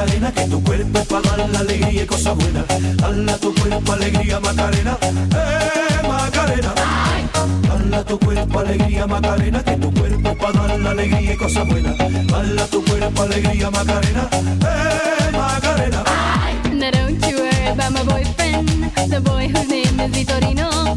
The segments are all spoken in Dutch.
Macarena, que tu cuerpo para dar la alegría y cosas buenas. Dala tu cuerpo alegría Macarena, eh Macarena. Dala tu cuerpo alegría Macarena, que tu cuerpo para dar la alegría y cosas buenas. Dala tu cuerpo alegría Macarena, eh Macarena. Now don't you worry about my boyfriend, the boy whose name is Vitorino.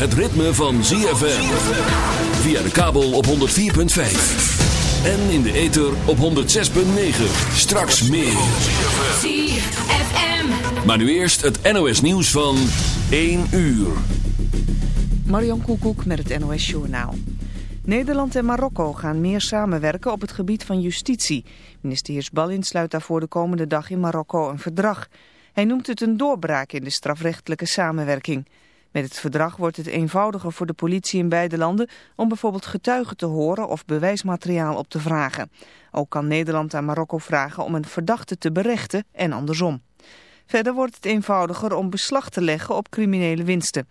Het ritme van ZFM. Via de kabel op 104.5. En in de ether op 106.9. Straks meer. ZFM. Maar nu eerst het NOS nieuws van 1 uur. Marion Koekoek met het NOS Journaal. Nederland en Marokko gaan meer samenwerken op het gebied van justitie. Minister Heersbalin sluit daarvoor de komende dag in Marokko een verdrag. Hij noemt het een doorbraak in de strafrechtelijke samenwerking. Met het verdrag wordt het eenvoudiger voor de politie in beide landen om bijvoorbeeld getuigen te horen of bewijsmateriaal op te vragen. Ook kan Nederland aan Marokko vragen om een verdachte te berechten en andersom. Verder wordt het eenvoudiger om beslag te leggen op criminele winsten.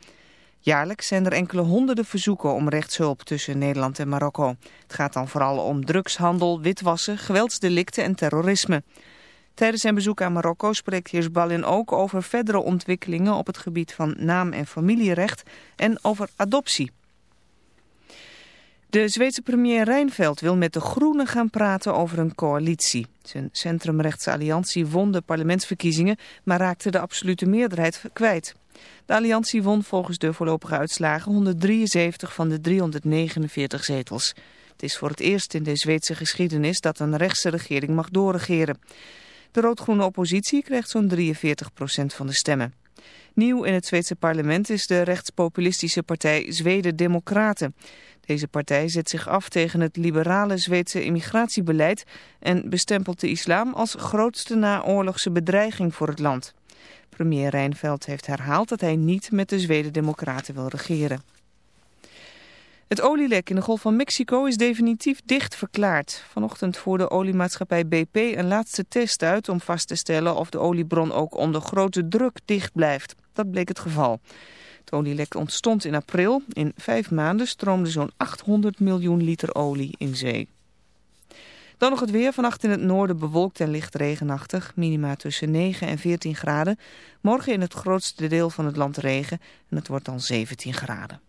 Jaarlijks zijn er enkele honderden verzoeken om rechtshulp tussen Nederland en Marokko. Het gaat dan vooral om drugshandel, witwassen, geweldsdelicten en terrorisme. Tijdens zijn bezoek aan Marokko spreekt Heersbalin ook over verdere ontwikkelingen op het gebied van naam- en familierecht en over adoptie. De Zweedse premier Reinfeldt wil met de Groenen gaan praten over een coalitie. Zijn centrumrechtse alliantie won de parlementsverkiezingen, maar raakte de absolute meerderheid kwijt. De alliantie won volgens de voorlopige uitslagen 173 van de 349 zetels. Het is voor het eerst in de Zweedse geschiedenis dat een rechtse regering mag doorregeren. De rood-groene oppositie krijgt zo'n 43% van de stemmen. Nieuw in het Zweedse parlement is de rechtspopulistische partij Zweden Democraten. Deze partij zet zich af tegen het liberale Zweedse immigratiebeleid en bestempelt de islam als grootste naoorlogse bedreiging voor het land. Premier Reinfeldt heeft herhaald dat hij niet met de Zweden Democraten wil regeren. Het olielek in de Golf van Mexico is definitief dicht verklaard. Vanochtend voerde oliemaatschappij BP een laatste test uit om vast te stellen of de oliebron ook onder grote druk dicht blijft. Dat bleek het geval. Het olielek ontstond in april. In vijf maanden stroomde zo'n 800 miljoen liter olie in zee. Dan nog het weer. Vannacht in het noorden bewolkt en licht regenachtig. Minima tussen 9 en 14 graden. Morgen in het grootste deel van het land regen. En het wordt dan 17 graden.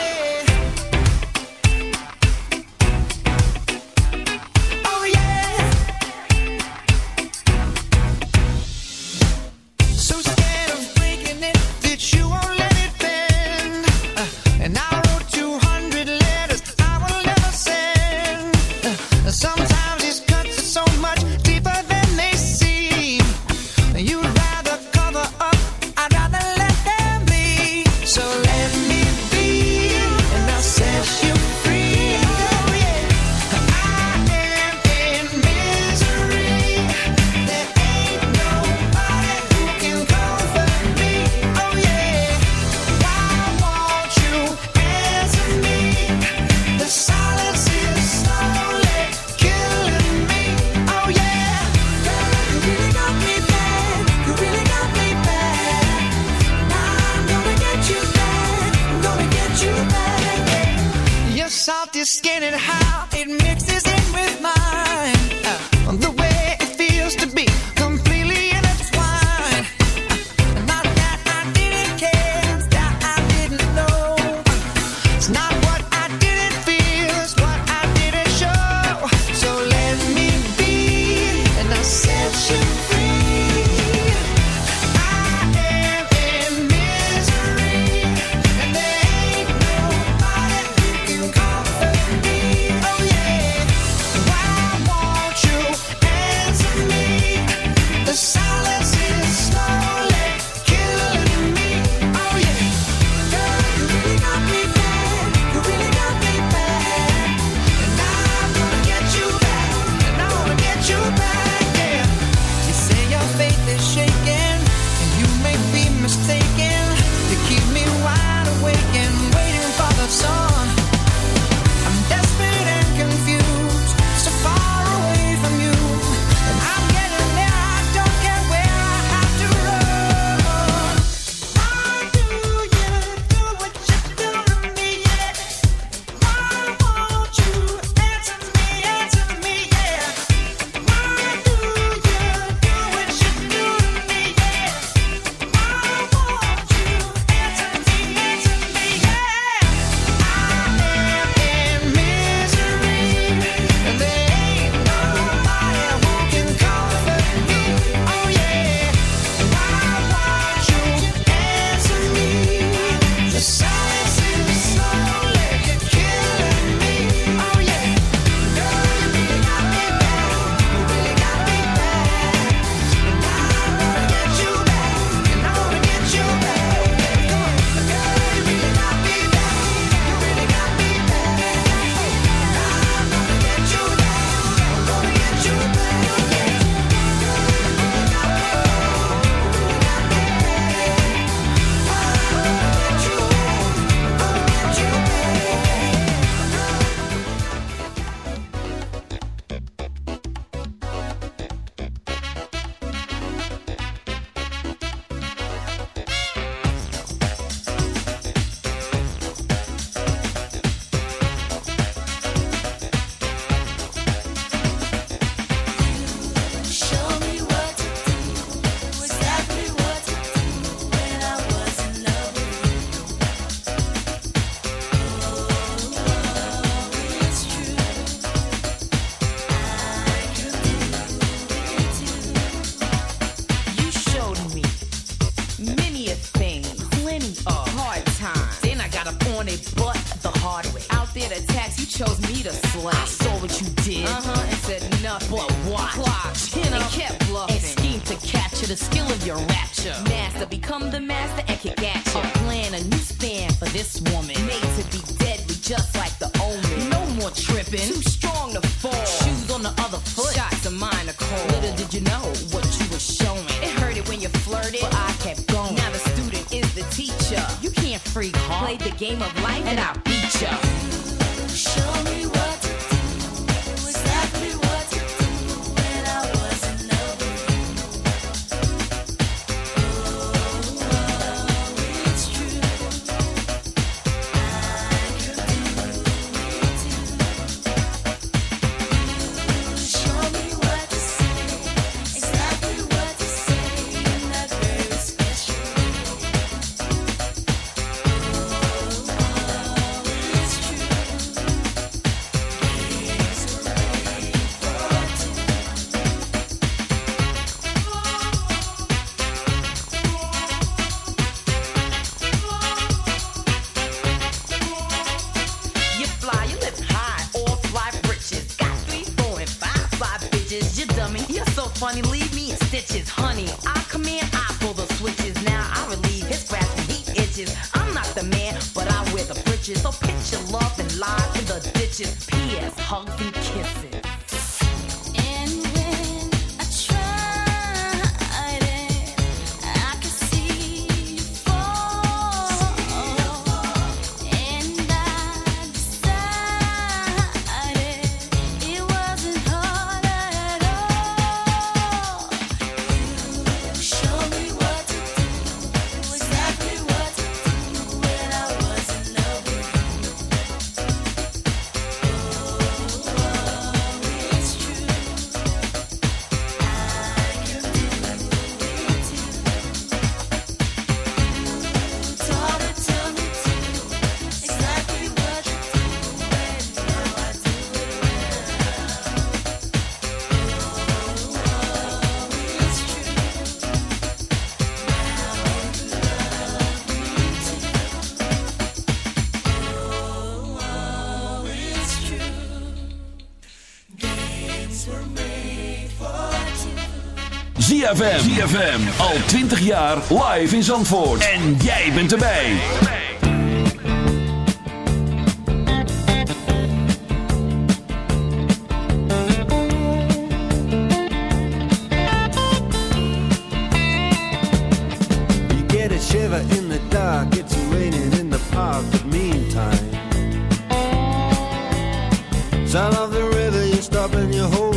ZFM. ZFM. Al 20 jaar live in Zandvoort. En jij bent erbij. You get a shiver in the dark. It's raining in the park. But meantime. Sound of the river. You stop and you.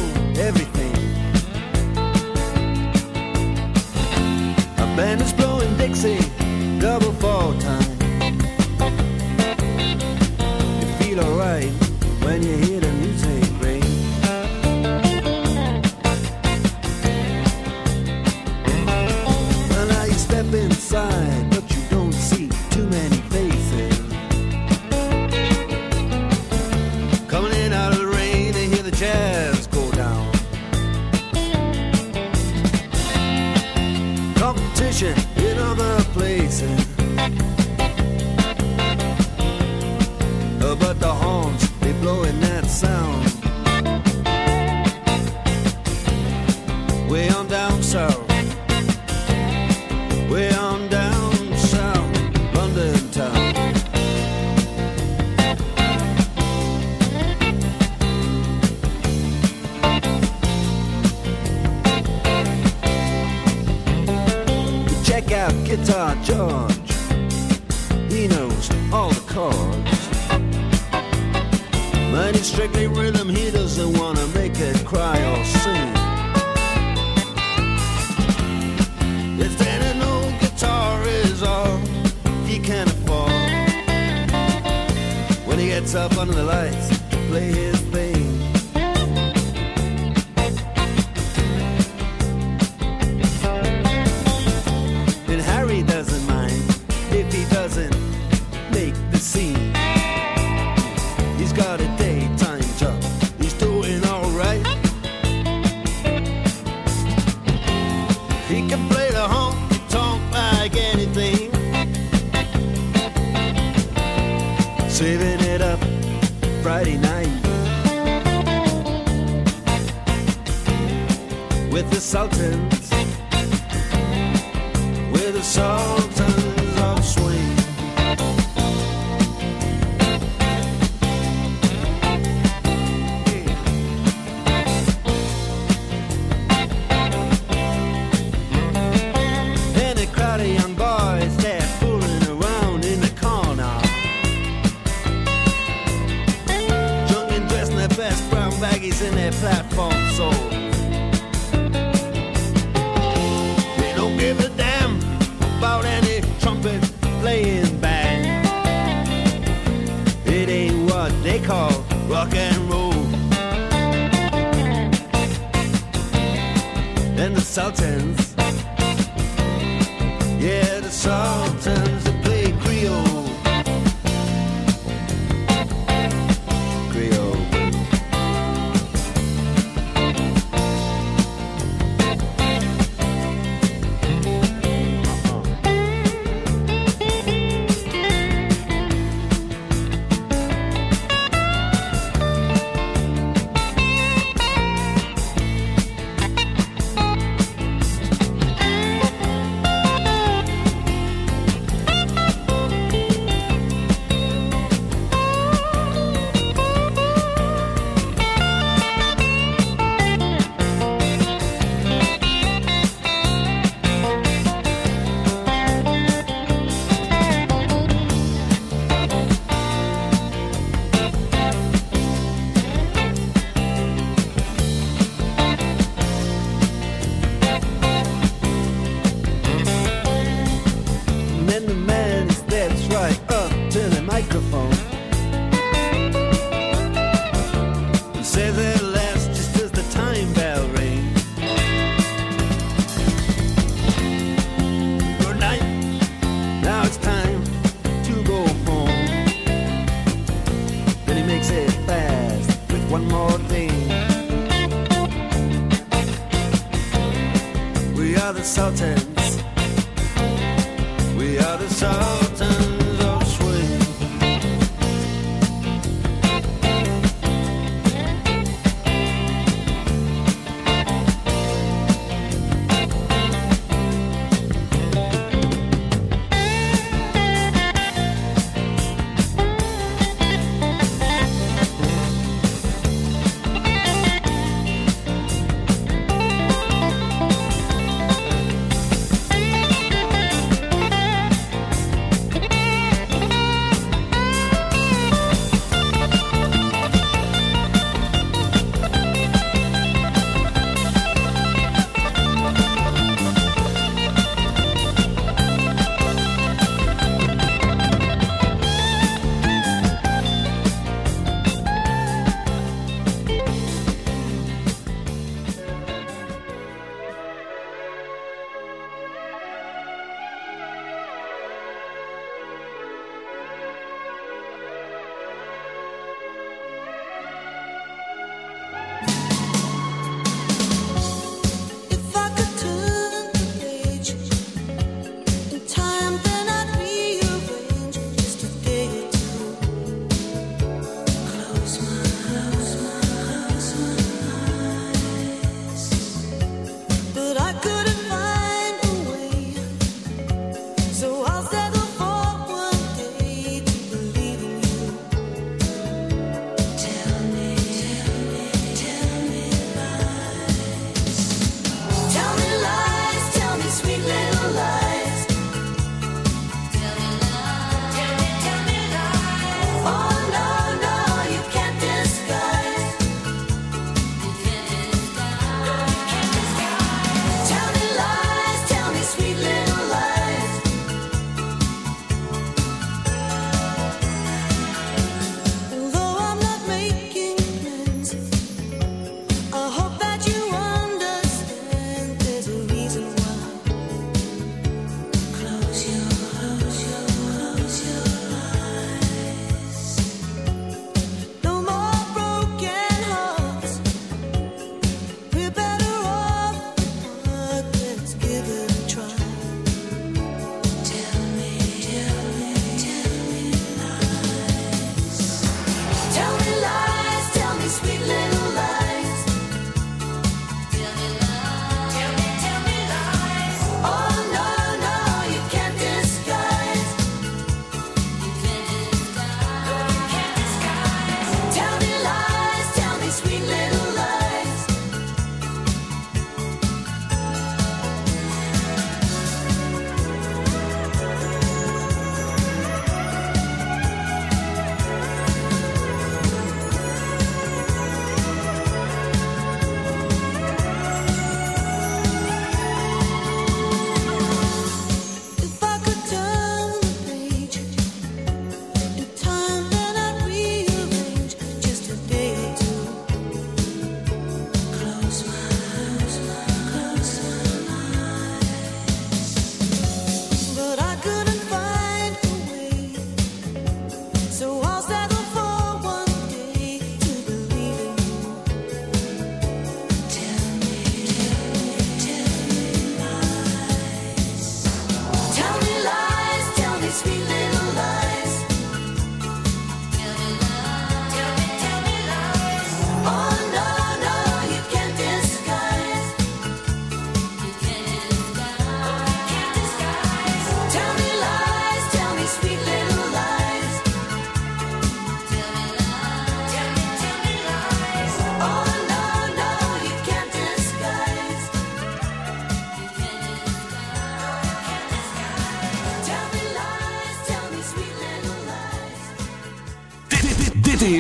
早晨。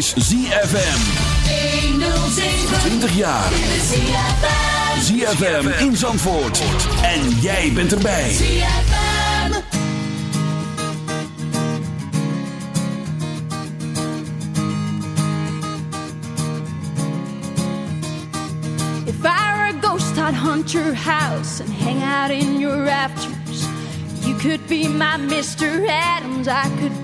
Is ZFM. 20 jaar. ZFM in Zandvoort. En jij bent erbij. If I were a ghost, I'd haunt your house and hang out in your rafters. You could be my Mr. Adams, I could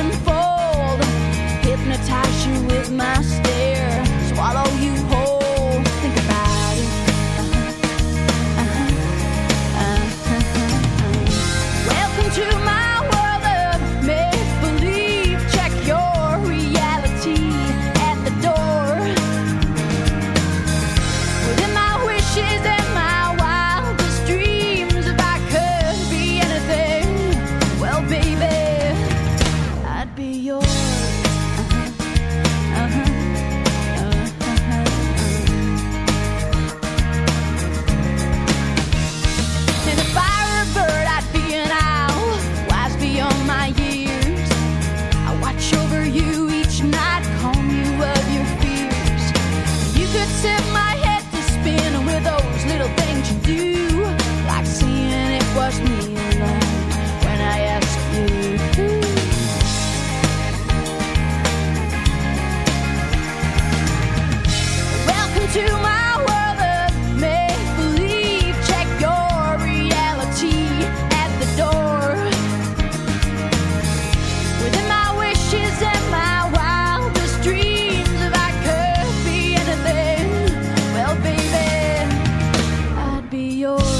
unfold. Hypnotize you with my stare, yours.